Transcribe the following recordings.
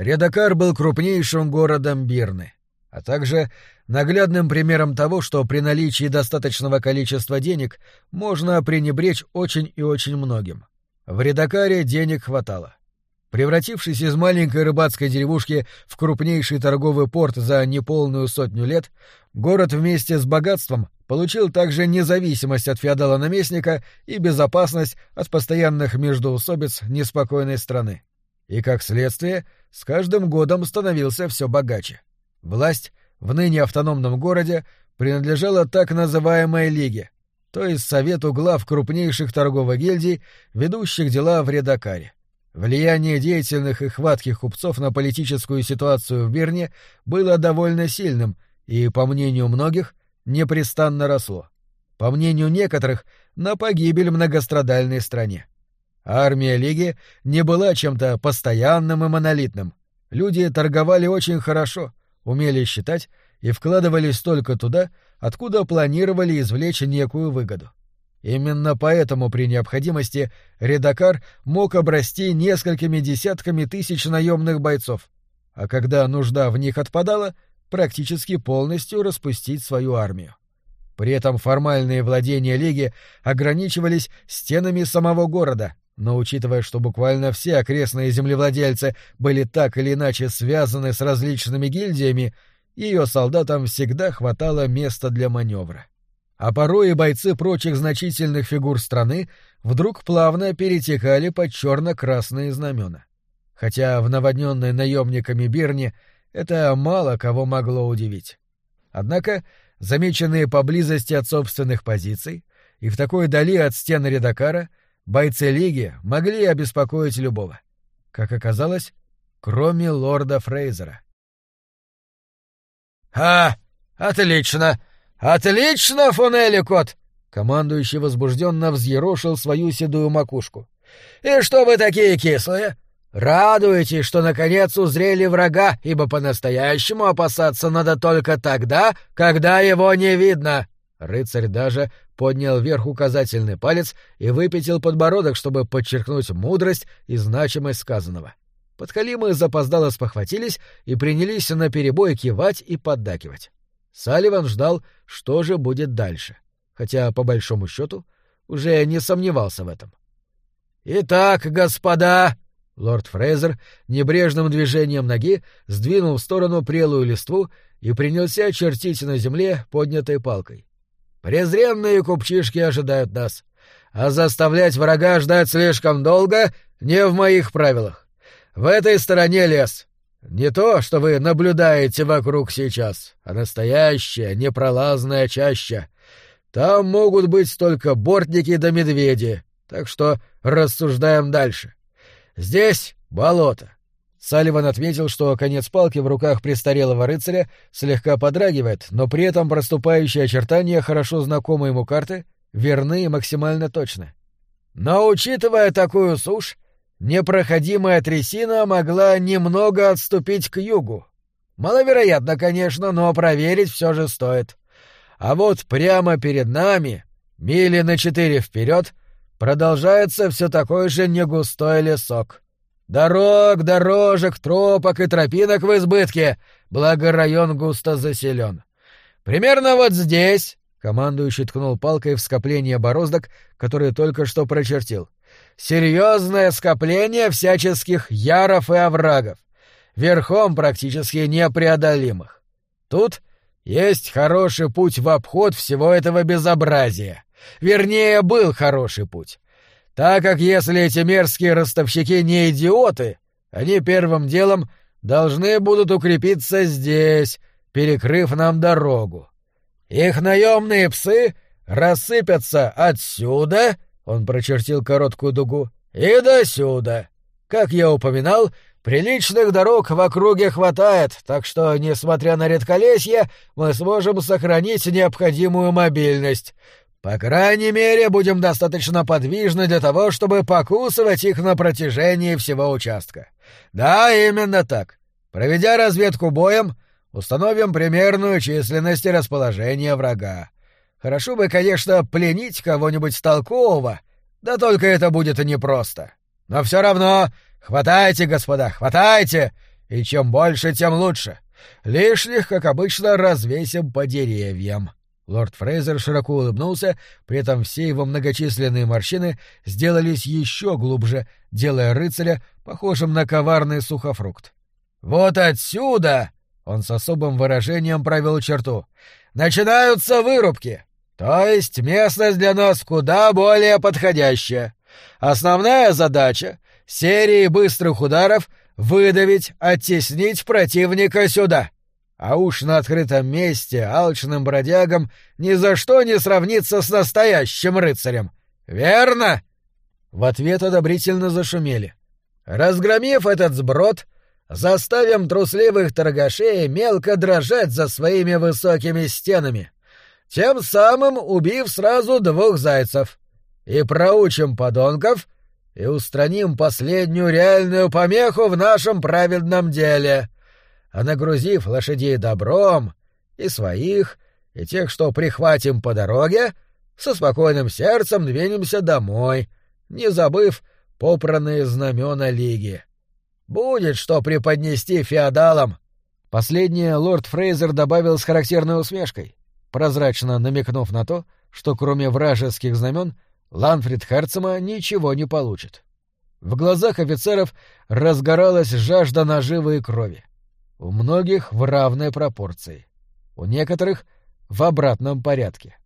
Редакар был крупнейшим городом Бирны, а также наглядным примером того, что при наличии достаточного количества денег можно пренебречь очень и очень многим. В Редакаре денег хватало. Превратившись из маленькой рыбацкой деревушки в крупнейший торговый порт за неполную сотню лет, город вместе с богатством получил также независимость от феодала-наместника и безопасность от постоянных междоусобиц неспокойной страны. И, как следствие, с каждым годом становился все богаче. Власть в ныне автономном городе принадлежала так называемой Лиге, то есть Совету глав крупнейших торговых гильдий, ведущих дела в Редакаре. Влияние деятельных и хватких купцов на политическую ситуацию в Бирне было довольно сильным и, по мнению многих, непрестанно росло. По мнению некоторых, на погибель многострадальной стране. Армия Лиги не была чем-то постоянным и монолитным. Люди торговали очень хорошо, умели считать и вкладывались столько туда, откуда планировали извлечь некую выгоду. Именно поэтому при необходимости Редакар мог обрасти несколькими десятками тысяч наемных бойцов, а когда нужда в них отпадала — практически полностью распустить свою армию. При этом формальные владения Лиги ограничивались стенами самого города, но учитывая, что буквально все окрестные землевладельцы были так или иначе связаны с различными гильдиями, ее солдатам всегда хватало места для маневра. А порой и бойцы прочих значительных фигур страны вдруг плавно перетекали под черно-красные знамена. Хотя в наводненной наемниками Бирне это мало кого могло удивить. Однако, замеченные поблизости от собственных позиций и в такой дали от стен Редакара, бойцы Лиги могли обеспокоить любого. Как оказалось, кроме лорда Фрейзера. «А, отлично! Отлично, фон Эликот!» Командующий возбужденно взъерошил свою седую макушку. «И что вы такие кислые? Радуйтесь, что наконец узрели врага, ибо по-настоящему опасаться надо только тогда, когда его не видно. Рыцарь даже поднял вверх указательный палец и выпятил подбородок, чтобы подчеркнуть мудрость и значимость сказанного. Подхалимы запоздало спохватились и принялись наперебой кивать и поддакивать. Салливан ждал, что же будет дальше, хотя, по большому счету, уже не сомневался в этом. «Итак, господа!» Лорд Фрейзер небрежным движением ноги сдвинул в сторону прелую листву и принялся чертить на земле поднятой палкой. «Презренные купчишки ожидают нас, а заставлять врага ждать слишком долго не в моих правилах. В этой стороне лес. Не то, что вы наблюдаете вокруг сейчас, а настоящая непролазная чаща. Там могут быть только бортники да медведи, так что рассуждаем дальше. Здесь болото. Салливан отметил, что конец палки в руках престарелого рыцаря слегка подрагивает, но при этом проступающие очертания хорошо знакомой ему карты верны и максимально точны. Но, учитывая такую сушь, непроходимая трясина могла немного отступить к югу. Маловероятно, конечно, но проверить все же стоит. А вот прямо перед нами, мили на четыре вперед, продолжается все такой же негустой лесок. Дорог, дорожек, тропок и тропинок в избытке, благо район густо заселен. Примерно вот здесь, — командующий ткнул палкой в скопление бороздок, которые только что прочертил, — серьезное скопление всяческих яров и оврагов, верхом практически непреодолимых. Тут есть хороший путь в обход всего этого безобразия. Вернее, был хороший путь. Так как если эти мерзкие ростовщики не идиоты, они первым делом должны будут укрепиться здесь, перекрыв нам дорогу. Их наемные псы рассыпятся отсюда, он прочертил короткую дугу, и до сюда. Как я упоминал, приличных дорог в округе хватает, так что, несмотря на редколесье, мы сможем сохранить необходимую мобильность. По крайней мере, будем достаточно подвижны для того, чтобы покусывать их на протяжении всего участка. Да, именно так. Проведя разведку боем, установим примерную численность и расположение врага. Хорошо бы, конечно, пленить кого-нибудь толкового, да только это будет непросто. Но все равно хватайте, господа, хватайте, И чем больше, тем лучше. Лишних, как обычно, развесим по деревьям». Лорд Фрейзер широко улыбнулся, при этом все его многочисленные морщины сделались еще глубже, делая рыцаря похожим на коварный сухофрукт. «Вот отсюда!» — он с особым выражением провел черту. «Начинаются вырубки, то есть местность для нас куда более подходящая. Основная задача — серии быстрых ударов выдавить, оттеснить противника сюда. А уж на открытом месте алчным бродягам ни за что не сравнится с настоящим рыцарем. Верно? В ответ одобрительно зашумели. Разгромив этот сброд, заставим трусливых торгашей мелко дрожать за своими высокими стенами, тем самым убив сразу двух зайцев. И проучим подонков, и устраним последнюю реальную помеху в нашем праведном деле — а нагрузив лошадей добром, и своих, и тех, что прихватим по дороге, со спокойным сердцем двинемся домой, не забыв попранные знамена Лиги. Будет что преподнести феодалам. Последнее лорд Фрейзер добавил с характерной усмешкой, прозрачно намекнув на то, что кроме вражеских знамен Ланфрид Херцема ничего не получит. В глазах офицеров разгоралась жажда наживы и крови. У многих в равной пропорции. У некоторых в обратном порядке.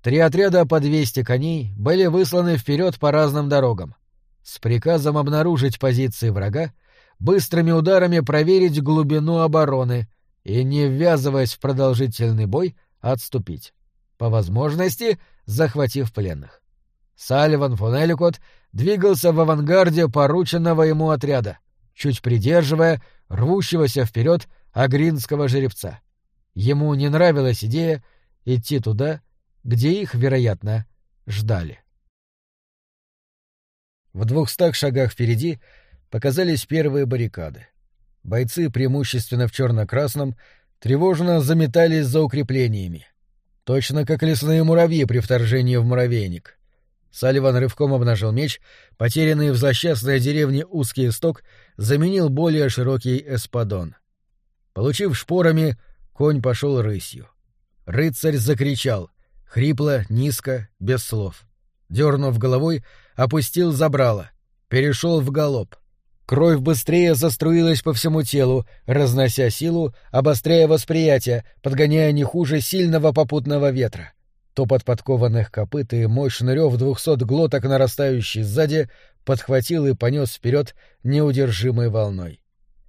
Три отряда по 200 коней были высланы вперед по разным дорогам, с приказом обнаружить позиции врага, быстрыми ударами проверить глубину обороны и, не ввязываясь в продолжительный бой, отступить. По возможности, захватив пленных. Салливан фон Эликот двигался в авангарде порученного ему отряда, чуть придерживая рвущегося вперед агринского жеребца. Ему не нравилась идея идти туда, где их, вероятно, ждали. В двухстах шагах впереди показались первые баррикады. Бойцы, преимущественно в черно-красном, тревожно заметались за укреплениями. Точно как лесные муравьи при вторжении в муравейник. Салливан рывком обнажил меч, потерянный в злосчастной деревне узкий сток заменил более широкий эспадон. Получив шпорами, конь пошел рысью. Рыцарь закричал, хрипло, низко, без слов. Дернув головой, опустил забрало, перешел в галоп. Кровь быстрее заструилась по всему телу, разнося силу, обостряя восприятие, подгоняя не хуже сильного попутного ветра. Топот подкованных копыт и мощный рев двухсот глоток, нарастающий сзади, подхватил и понес вперед неудержимой волной.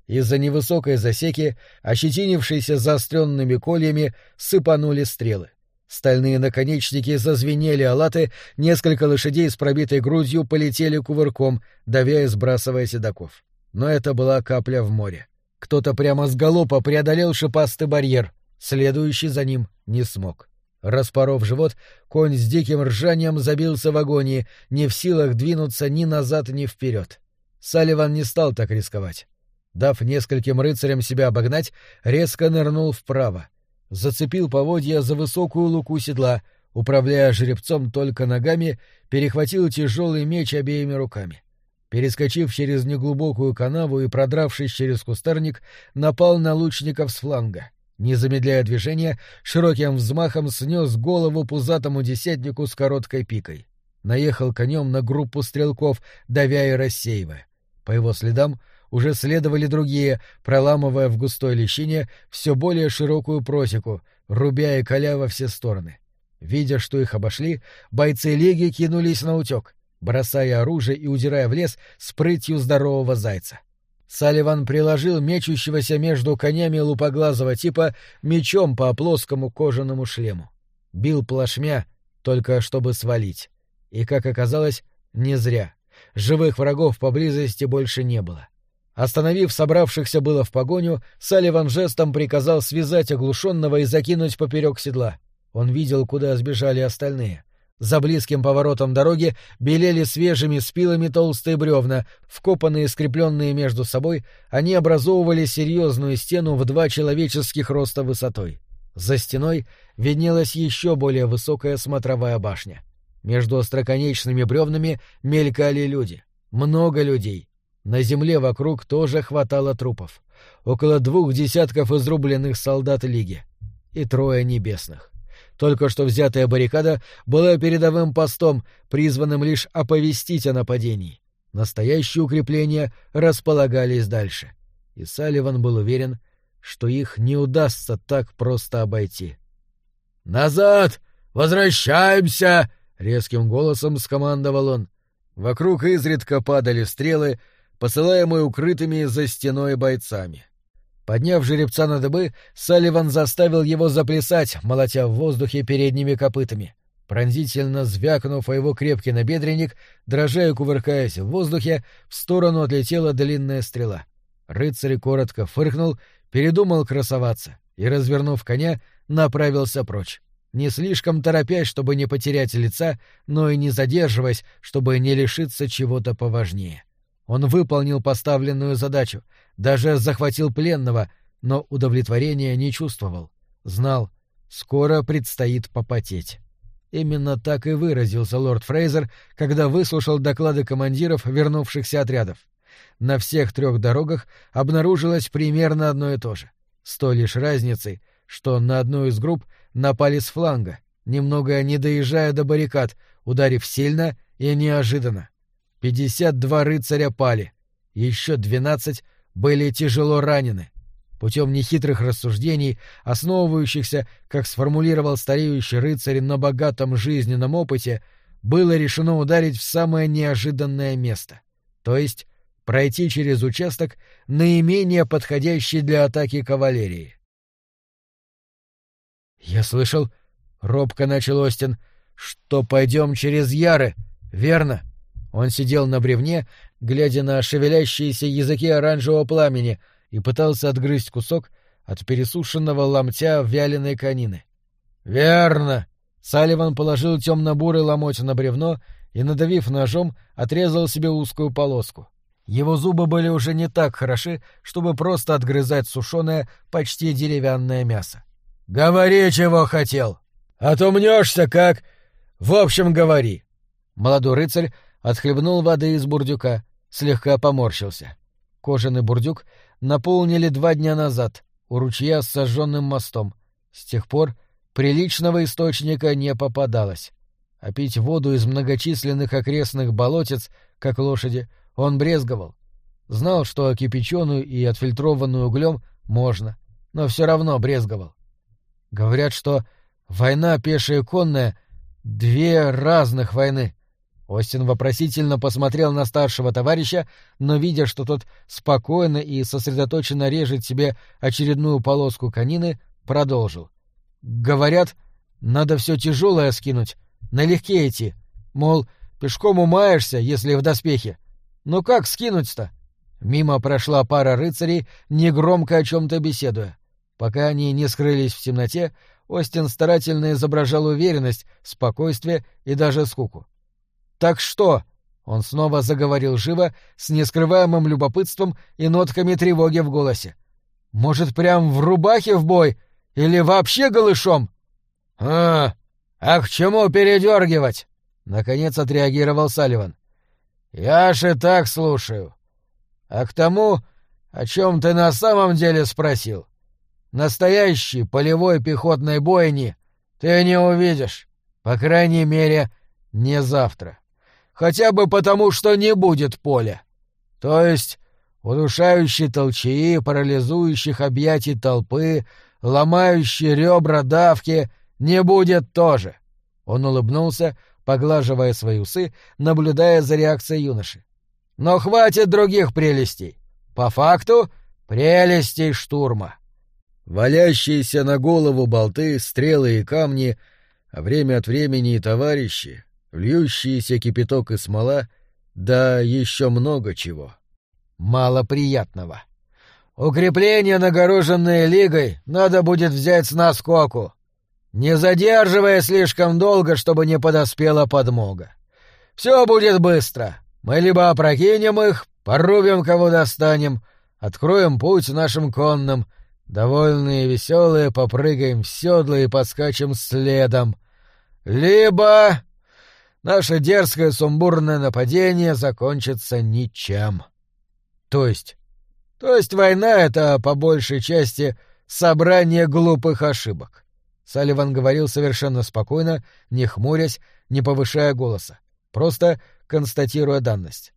Из-за невысокой засеки, ощетинившейся заостренными кольями, сыпанули стрелы. Стальные наконечники зазвенели алаты, несколько лошадей с пробитой грудью полетели кувырком, давя и сбрасывая седаков. Но это была капля в море. Кто-то прямо с галопа преодолел шипастый барьер, следующий за ним не смог. Распоров живот, конь с диким ржанием забился в агонии, не в силах двинуться ни назад, ни вперед. Салливан не стал так рисковать. Дав нескольким рыцарям себя обогнать, резко нырнул вправо. Зацепил поводья за высокую луку седла, управляя жеребцом только ногами, перехватил тяжелый меч обеими руками. Перескочив через неглубокую канаву и продравшись через кустарник, напал на лучников с фланга — не замедляя движения, широким взмахом снес голову пузатому десятнику с короткой пикой. Наехал конем на группу стрелков, давя и рассеивая. По его следам уже следовали другие, проламывая в густой лещине все более широкую просеку, рубя и коля во все стороны. Видя, что их обошли, бойцы леги кинулись на утек, бросая оружие и удирая в лес с прытью здорового зайца. Салливан приложил мечущегося между конями лупоглазого типа мечом по плоскому кожаному шлему. Бил плашмя, только чтобы свалить. И, как оказалось, не зря. Живых врагов поблизости больше не было. Остановив собравшихся было в погоню, Салливан жестом приказал связать оглушенного и закинуть поперек седла. Он видел, куда сбежали остальные. За близким поворотом дороги белели свежими спилами толстые бревна, вкопанные и скрепленные между собой, они образовывали серьезную стену в два человеческих роста высотой. За стеной виднелась еще более высокая смотровая башня. Между остроконечными бревнами мелькали люди. Много людей. На земле вокруг тоже хватало трупов. Около двух десятков изрубленных солдат Лиги. И трое небесных. Только что взятая баррикада была передовым постом, призванным лишь оповестить о нападении. Настоящие укрепления располагались дальше. И Салливан был уверен, что их не удастся так просто обойти. «Назад! Возвращаемся!» — резким голосом скомандовал он. Вокруг изредка падали стрелы, посылаемые укрытыми за стеной бойцами. Подняв жеребца на дыбы, Салливан заставил его заплясать, молотя в воздухе передними копытами. Пронзительно звякнув о его крепкий набедренник, дрожа и кувыркаясь в воздухе, в сторону отлетела длинная стрела. Рыцарь коротко фыркнул, передумал красоваться и, развернув коня, направился прочь. Не слишком торопясь, чтобы не потерять лица, но и не задерживаясь, чтобы не лишиться чего-то поважнее. Он выполнил поставленную задачу, даже захватил пленного, но удовлетворения не чувствовал. Знал, скоро предстоит попотеть. Именно так и выразился лорд Фрейзер, когда выслушал доклады командиров вернувшихся отрядов. На всех трех дорогах обнаружилось примерно одно и то же. С той лишь разницей, что на одну из групп напали с фланга, немного не доезжая до баррикад, ударив сильно и неожиданно. Пятьдесят два рыцаря пали, еще двенадцать были тяжело ранены. Путем нехитрых рассуждений, основывающихся, как сформулировал стареющий рыцарь на богатом жизненном опыте, было решено ударить в самое неожиданное место, то есть пройти через участок, наименее подходящий для атаки кавалерии. «Я слышал, — робко начал Остин, — что пойдем через Яры, верно?» Он сидел на бревне, глядя на шевелящиеся языки оранжевого пламени, и пытался отгрызть кусок от пересушенного ломтя вяленой конины. «Верно!» Салливан положил темно-бурый ломоть на бревно и, надавив ножом, отрезал себе узкую полоску. Его зубы были уже не так хороши, чтобы просто отгрызать сушеное, почти деревянное мясо. «Говори, чего хотел! А то мнешься как... В общем, говори!» Молодой рыцарь отхлебнул воды из бурдюка, слегка поморщился. Кожаный бурдюк наполнили два дня назад у ручья с сожженным мостом. С тех пор приличного источника не попадалось. А пить воду из многочисленных окрестных болотец, как лошади, он брезговал. Знал, что кипяченую и отфильтрованную углем можно, но все равно брезговал. Говорят, что война пешая и конная — две разных войны. Остин вопросительно посмотрел на старшего товарища, но, видя, что тот спокойно и сосредоточенно режет себе очередную полоску конины, продолжил. «Говорят, надо все тяжелое скинуть, налегке идти. Мол, пешком умаешься, если в доспехе. Но как скинуть-то?» Мимо прошла пара рыцарей, негромко о чем-то беседуя. Пока они не скрылись в темноте, Остин старательно изображал уверенность, спокойствие и даже скуку. «Так что?» — он снова заговорил живо, с нескрываемым любопытством и нотками тревоги в голосе. «Может, прям в рубахе в бой? Или вообще голышом?» «А, а к чему передергивать?» — наконец отреагировал Салливан. «Я ж и так слушаю. А к тому, о чем ты на самом деле спросил, настоящей полевой пехотной бойни ты не увидишь, по крайней мере, не завтра» хотя бы потому, что не будет поля. То есть удушающей толчаи, парализующих объятий толпы, ломающей ребра давки не будет тоже. Он улыбнулся, поглаживая свои усы, наблюдая за реакцией юноши. Но хватит других прелестей. По факту — прелестей штурма. Валящиеся на голову болты, стрелы и камни, а время от времени и товарищи, льющийся кипяток и смола, да еще много чего. Мало приятного. Укрепление, нагороженное лигой, надо будет взять с наскоку, не задерживая слишком долго, чтобы не подоспела подмога. Все будет быстро. Мы либо опрокинем их, порубим, кого достанем, откроем путь нашим конным, довольные и веселые попрыгаем в седло и подскачем следом. Либо наше дерзкое сумбурное нападение закончится ничем. То есть? То есть война — это, по большей части, собрание глупых ошибок. Салливан говорил совершенно спокойно, не хмурясь, не повышая голоса, просто констатируя данность.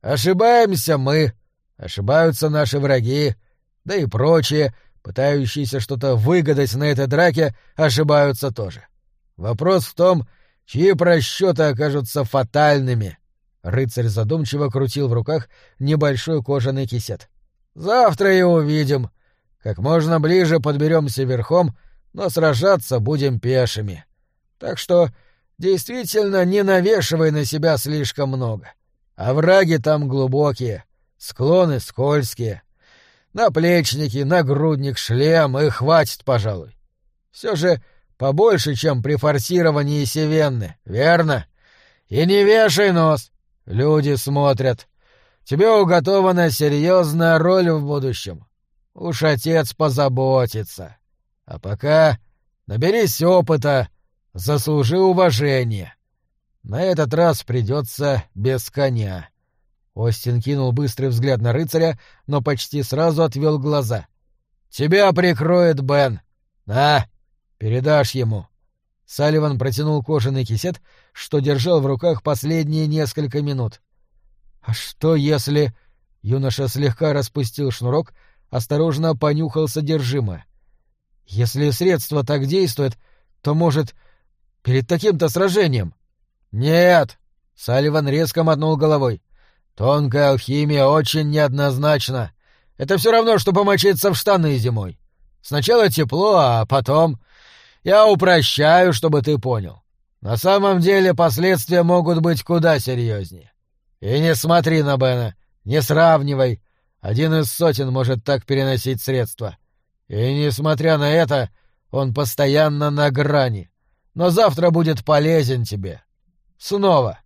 Ошибаемся мы, ошибаются наши враги, да и прочие, пытающиеся что-то выгадать на этой драке, ошибаются тоже. Вопрос в том, чьи просчеты окажутся фатальными. Рыцарь задумчиво крутил в руках небольшой кожаный кисет. Завтра и увидим. Как можно ближе подберемся верхом, но сражаться будем пешими. Так что действительно не навешивай на себя слишком много. Овраги там глубокие, склоны скользкие. Наплечники, нагрудник, шлем, и хватит, пожалуй. Все же побольше, чем при форсировании Севенны, верно? И не вешай нос. Люди смотрят. Тебе уготована серьезная роль в будущем. Уж отец позаботится. А пока наберись опыта, заслужи уважение. На этот раз придется без коня. Остин кинул быстрый взгляд на рыцаря, но почти сразу отвел глаза. «Тебя прикроет Бен. На, передашь ему». Салливан протянул кожаный кисет, что держал в руках последние несколько минут. «А что если...» Юноша слегка распустил шнурок, осторожно понюхал содержимое. «Если средство так действует, то, может, перед таким-то сражением...» «Нет!» — Салливан резко мотнул головой. «Тонкая алхимия очень неоднозначна. Это все равно, что помочиться в штаны зимой. Сначала тепло, а потом... Я упрощаю, чтобы ты понял. На самом деле последствия могут быть куда серьезнее. И не смотри на Бена, не сравнивай. Один из сотен может так переносить средства. И, несмотря на это, он постоянно на грани. Но завтра будет полезен тебе. Снова.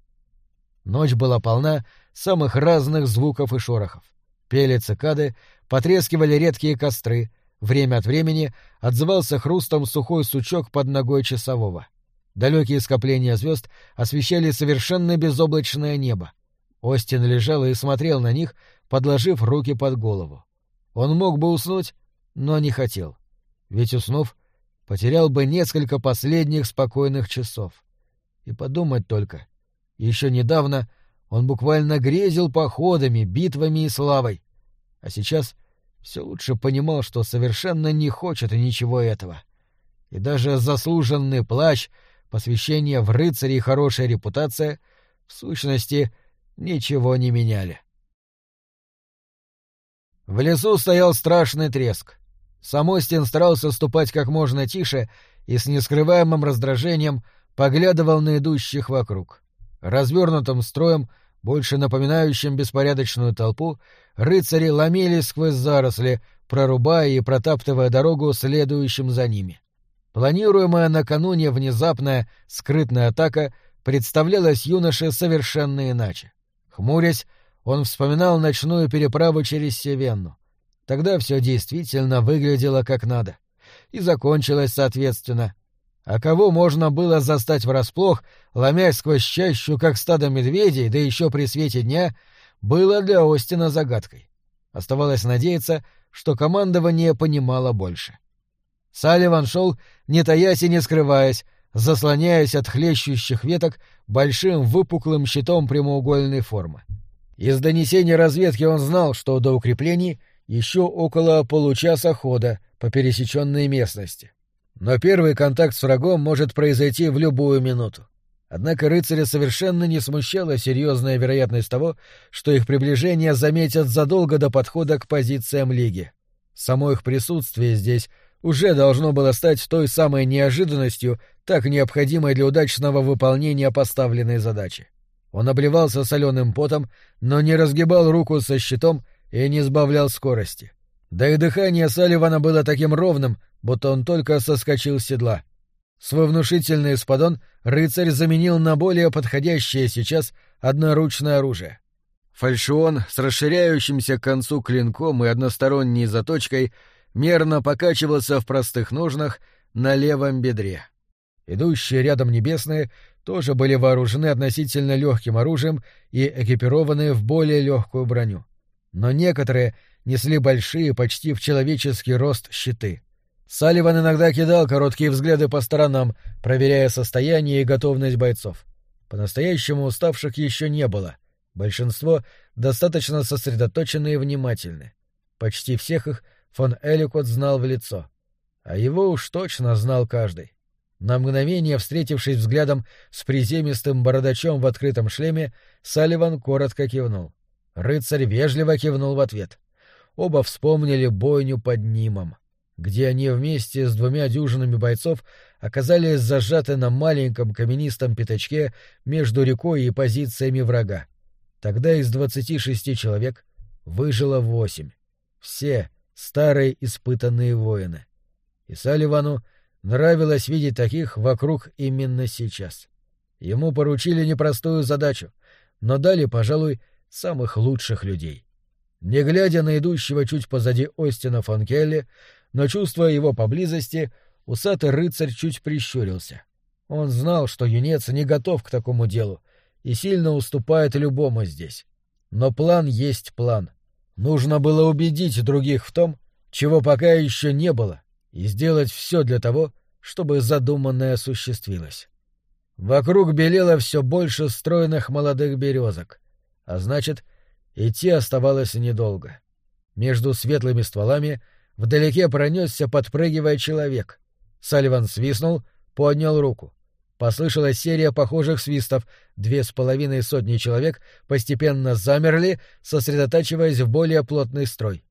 Ночь была полна самых разных звуков и шорохов. Пели цикады, потрескивали редкие костры, время от времени отзывался хрустом сухой сучок под ногой часового. Далекие скопления звезд освещали совершенно безоблачное небо. Остин лежал и смотрел на них, подложив руки под голову. Он мог бы уснуть, но не хотел. Ведь, уснув, потерял бы несколько последних спокойных часов. И подумать только. Еще недавно он буквально грезил походами, битвами и славой. А сейчас все лучше понимал, что совершенно не хочет ничего этого. И даже заслуженный плащ, посвящение в рыцаре и хорошая репутация, в сущности, ничего не меняли. В лесу стоял страшный треск. Самостин старался ступать как можно тише и с нескрываемым раздражением поглядывал на идущих вокруг. Развернутым строем, больше напоминающим беспорядочную толпу, рыцари ломились сквозь заросли, прорубая и протаптывая дорогу следующим за ними. Планируемая накануне внезапная, скрытная атака представлялась юноше совершенно иначе. Хмурясь, он вспоминал ночную переправу через Севенну. Тогда все действительно выглядело как надо. И закончилось соответственно. А кого можно было застать врасплох, ломясь сквозь чащу, как стадо медведей, да еще при свете дня, было для Остина загадкой. Оставалось надеяться, что командование понимало больше. Салливан шел, не таясь и не скрываясь, заслоняясь от хлещущих веток большим выпуклым щитом прямоугольной формы. Из донесений разведки он знал, что до укреплений еще около получаса хода по пересеченной местности. Но первый контакт с врагом может произойти в любую минуту. Однако рыцаря совершенно не смущала серьезная вероятность того, что их приближение заметят задолго до подхода к позициям Лиги. Само их присутствие здесь уже должно было стать той самой неожиданностью, так необходимой для удачного выполнения поставленной задачи. Он обливался соленым потом, но не разгибал руку со щитом и не сбавлял скорости. Да и дыхание Салливана было таким ровным, будто он только соскочил с седла. Свой внушительный спадон рыцарь заменил на более подходящее сейчас одноручное оружие. Фальшион с расширяющимся к концу клинком и односторонней заточкой мерно покачивался в простых ножнах на левом бедре. Идущие рядом небесные тоже были вооружены относительно легким оружием и экипированы в более легкую броню. но некоторые несли большие, почти в человеческий рост щиты. Салливан иногда кидал короткие взгляды по сторонам, проверяя состояние и готовность бойцов. По-настоящему уставших еще не было. Большинство достаточно сосредоточены и внимательны. Почти всех их фон Эликот знал в лицо. А его уж точно знал каждый. На мгновение, встретившись взглядом с приземистым бородачом в открытом шлеме, Салливан коротко кивнул. Рыцарь вежливо кивнул в ответ. Оба вспомнили бойню под Нимом, где они вместе с двумя дюжинами бойцов оказались зажаты на маленьком каменистом пятачке между рекой и позициями врага. Тогда из двадцати шести человек выжило восемь. Все старые испытанные воины. И Салливану нравилось видеть таких вокруг именно сейчас. Ему поручили непростую задачу, но дали, пожалуй, самых лучших людей. Не глядя на идущего чуть позади Остина фон Келли, но чувствуя его поблизости, усатый рыцарь чуть прищурился. Он знал, что юнец не готов к такому делу и сильно уступает любому здесь. Но план есть план. Нужно было убедить других в том, чего пока еще не было, и сделать все для того, чтобы задуманное осуществилось. Вокруг белело все больше стройных молодых березок, а значит, идти оставалось недолго. Между светлыми стволами вдалеке пронесся, подпрыгивая человек. Салливан свистнул, поднял руку. Послышалась серия похожих свистов, две с половиной сотни человек постепенно замерли, сосредотачиваясь в более плотный строй.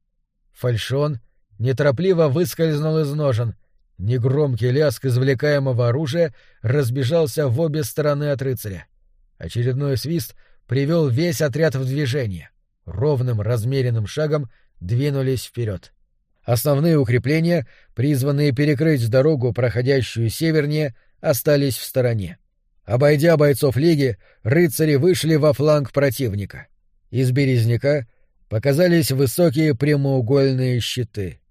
Фальшон неторопливо выскользнул из ножен. Негромкий лязг извлекаемого оружия разбежался в обе стороны от рыцаря. Очередной свист привел весь отряд в движение. Ровным размеренным шагом двинулись вперед. Основные укрепления, призванные перекрыть дорогу, проходящую севернее, остались в стороне. Обойдя бойцов лиги, рыцари вышли во фланг противника. Из березняка показались высокие прямоугольные щиты —